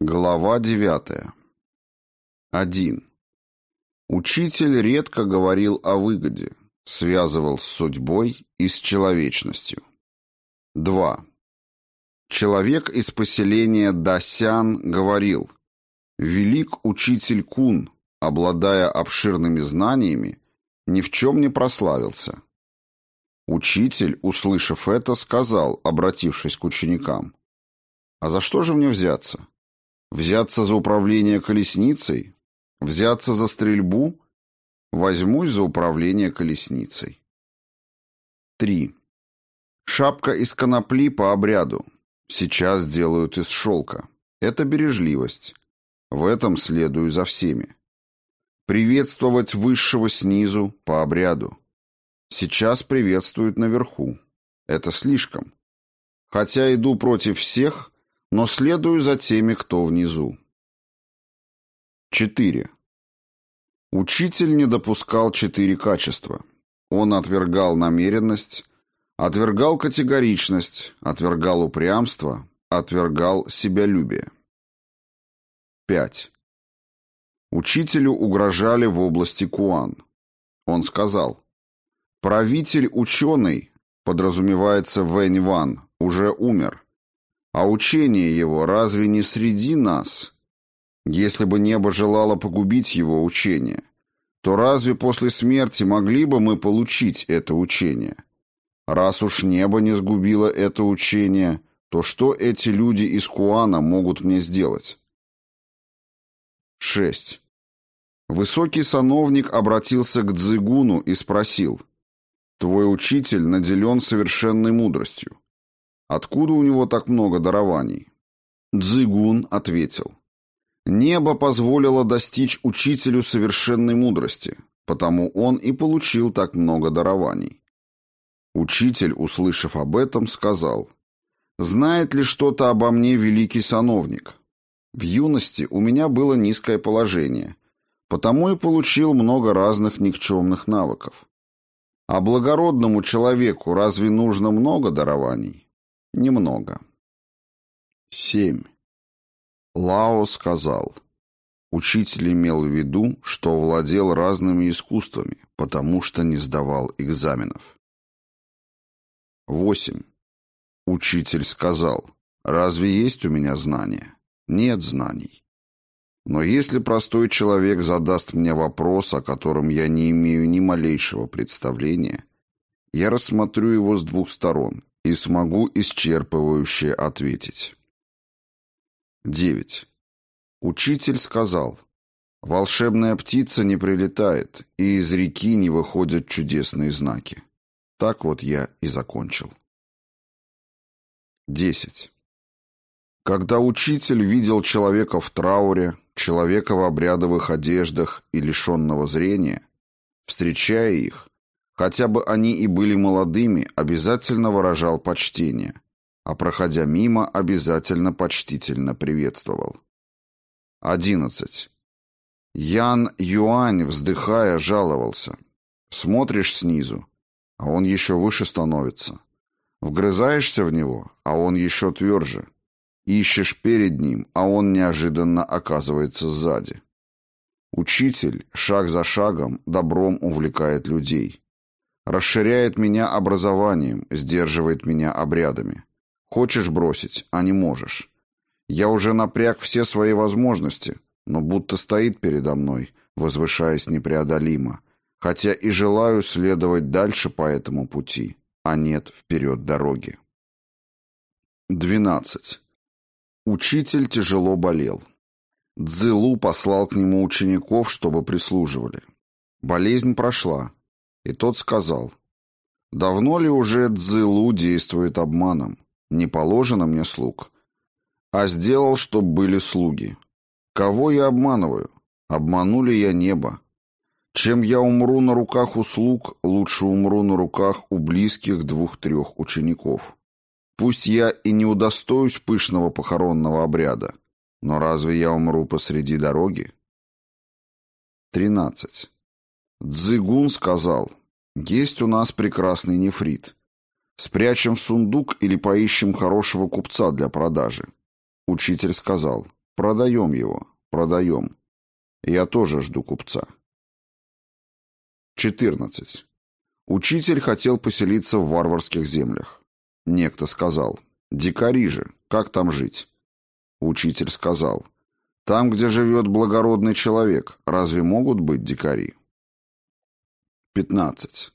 Глава девятая. Один. Учитель редко говорил о выгоде, связывал с судьбой и с человечностью. Два. Человек из поселения Дасян говорил, «Велик учитель Кун, обладая обширными знаниями, ни в чем не прославился». Учитель, услышав это, сказал, обратившись к ученикам, «А за что же мне взяться?» Взяться за управление колесницей? Взяться за стрельбу? Возьмусь за управление колесницей. 3. Шапка из конопли по обряду. Сейчас делают из шелка. Это бережливость. В этом следую за всеми. Приветствовать высшего снизу по обряду. Сейчас приветствуют наверху. Это слишком. Хотя иду против всех, но следую за теми, кто внизу. 4. Учитель не допускал четыре качества. Он отвергал намеренность, отвергал категоричность, отвергал упрямство, отвергал себялюбие. 5. Учителю угрожали в области Куан. Он сказал, «Правитель-ученый, подразумевается Вэнь Ван, уже умер. А учение его разве не среди нас? Если бы небо желало погубить его учение, то разве после смерти могли бы мы получить это учение? Раз уж небо не сгубило это учение, то что эти люди из Куана могут мне сделать? 6. Высокий сановник обратился к Дзигуну и спросил, «Твой учитель наделен совершенной мудростью. Откуда у него так много дарований? Дзигун ответил. Небо позволило достичь учителю совершенной мудрости, потому он и получил так много дарований. Учитель, услышав об этом, сказал, «Знает ли что-то обо мне великий сановник? В юности у меня было низкое положение, потому и получил много разных никчемных навыков. А благородному человеку разве нужно много дарований? Немного. 7. Лао сказал. Учитель имел в виду, что владел разными искусствами, потому что не сдавал экзаменов. 8. Учитель сказал. Разве есть у меня знания? Нет знаний. Но если простой человек задаст мне вопрос, о котором я не имею ни малейшего представления, я рассмотрю его с двух сторон и смогу исчерпывающе ответить. 9. Учитель сказал, «Волшебная птица не прилетает, и из реки не выходят чудесные знаки». Так вот я и закончил. 10. Когда учитель видел человека в трауре, человека в обрядовых одеждах и лишенного зрения, встречая их, Хотя бы они и были молодыми, обязательно выражал почтение, а проходя мимо, обязательно почтительно приветствовал. 11. Ян Юань, вздыхая, жаловался. Смотришь снизу, а он еще выше становится. Вгрызаешься в него, а он еще тверже. Ищешь перед ним, а он неожиданно оказывается сзади. Учитель, шаг за шагом, добром увлекает людей. Расширяет меня образованием, сдерживает меня обрядами. Хочешь бросить, а не можешь. Я уже напряг все свои возможности, но будто стоит передо мной, возвышаясь непреодолимо, хотя и желаю следовать дальше по этому пути, а нет вперед дороги. 12. Учитель тяжело болел. Цзылу послал к нему учеников, чтобы прислуживали. Болезнь прошла, и тот сказал, «Давно ли уже Цзылу действует обманом? Не положено мне слуг, а сделал, чтоб были слуги. Кого я обманываю? Обманули я небо. Чем я умру на руках у слуг, лучше умру на руках у близких двух-трех учеников. Пусть я и не удостоюсь пышного похоронного обряда, но разве я умру посреди дороги? 13. Цзыгун сказал, есть у нас прекрасный нефрит. Спрячем в сундук или поищем хорошего купца для продажи. Учитель сказал, Продаем его. Продаем. Я тоже жду купца. 14. Учитель хотел поселиться в варварских землях. Некто сказал, «Дикари же, как там жить?» Учитель сказал, «Там, где живет благородный человек, разве могут быть дикари?» 15.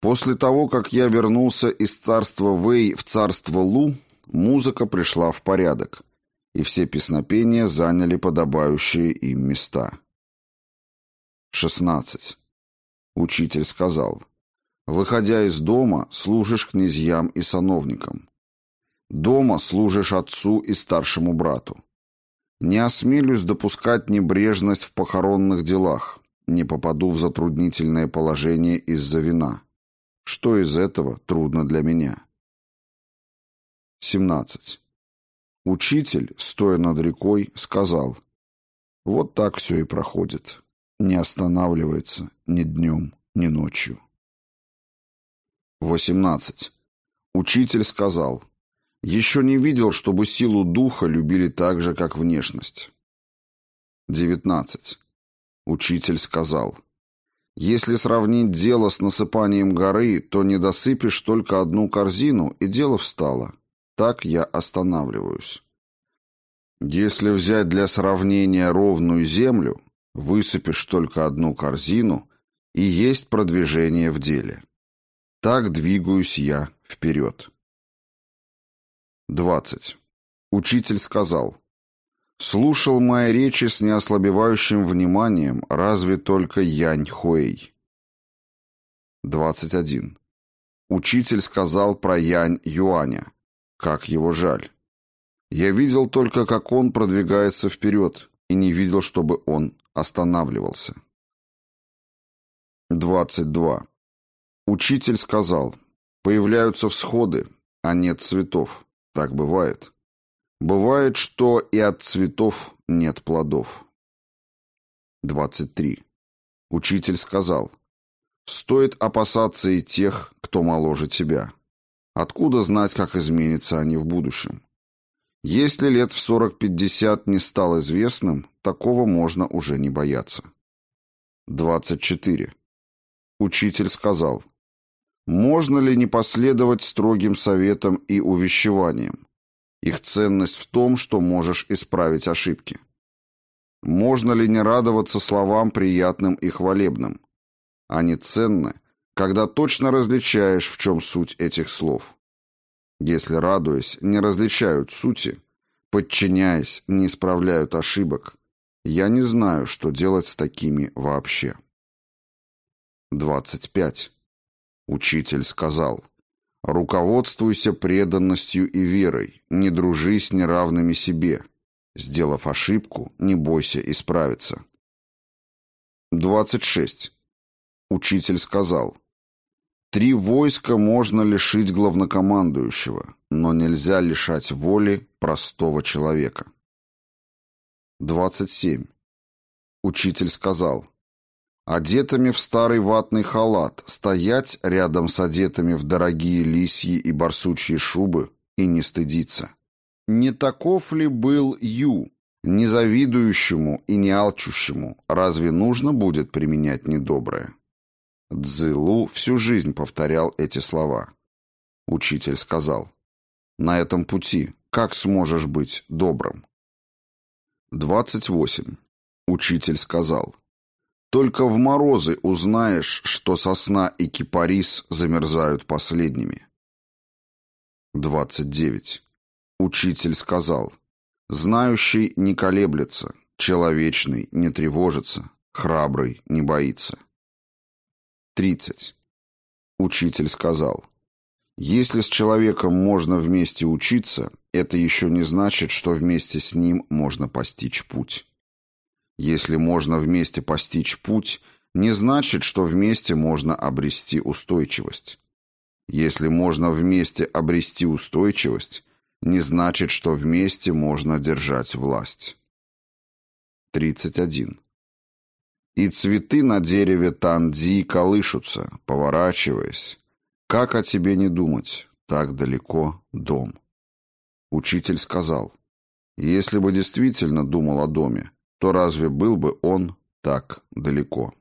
После того, как я вернулся из царства Вэй в царство Лу, музыка пришла в порядок, и все песнопения заняли подобающие им места. 16. Учитель сказал, «Выходя из дома, служишь князьям и сановникам. Дома служишь отцу и старшему брату. Не осмелюсь допускать небрежность в похоронных делах, не попаду в затруднительное положение из-за вина. Что из этого трудно для меня?» 17. Учитель, стоя над рекой, сказал, «Вот так все и проходит, не останавливается ни днем, ни ночью». 18. Учитель сказал, «Еще не видел, чтобы силу духа любили так же, как внешность». 19. Учитель сказал, «Если сравнить дело с насыпанием горы, то не досыпешь только одну корзину, и дело встало. Так я останавливаюсь. Если взять для сравнения ровную землю, высыпешь только одну корзину, и есть продвижение в деле. Так двигаюсь я вперед. 20. Учитель сказал, «Слушал мои речи с неослабевающим вниманием разве только Янь Хуэй». 21. Учитель сказал про Янь Юаня, как его жаль. Я видел только, как он продвигается вперед, и не видел, чтобы он останавливался. 22. Учитель сказал, появляются всходы, а нет цветов. Так бывает. Бывает, что и от цветов нет плодов. 23. Учитель сказал, стоит опасаться и тех, кто моложе тебя. Откуда знать, как изменятся они в будущем? Если лет в 40-50 не стал известным, такого можно уже не бояться. 24. Учитель сказал, можно ли не последовать строгим советам и увещеваниям? Их ценность в том, что можешь исправить ошибки. Можно ли не радоваться словам приятным и хвалебным? Они ценны, когда точно различаешь, в чем суть этих слов. Если, радуясь, не различают сути, подчиняясь, не исправляют ошибок, я не знаю, что делать с такими вообще. 25. Учитель сказал, «Руководствуйся преданностью и верой, не дружи с неравными себе. Сделав ошибку, не бойся исправиться». 26. Учитель сказал, Три войска можно лишить главнокомандующего, но нельзя лишать воли простого человека. 27. Учитель сказал, одетыми в старый ватный халат, стоять рядом с одетыми в дорогие лисьи и барсучьи шубы и не стыдиться. Не таков ли был Ю, незавидующему и не алчущему, разве нужно будет применять недоброе? Цзылу всю жизнь повторял эти слова. Учитель сказал, «На этом пути как сможешь быть добрым?» 28. Учитель сказал, «Только в морозы узнаешь, что сосна и кипарис замерзают последними». 29. Учитель сказал, «Знающий не колеблется, человечный не тревожится, храбрый не боится». 30. Учитель сказал, «Если с человеком можно вместе учиться, это еще не значит, что вместе с ним можно постичь путь. Если можно вместе постичь путь, не значит, что вместе можно обрести устойчивость. Если можно вместе обрести устойчивость, не значит, что вместе можно держать власть. 31. И цветы на дереве Тандзи колышутся, поворачиваясь. Как о тебе не думать? Так далеко дом. Учитель сказал, Если бы действительно думал о доме, то разве был бы он так далеко?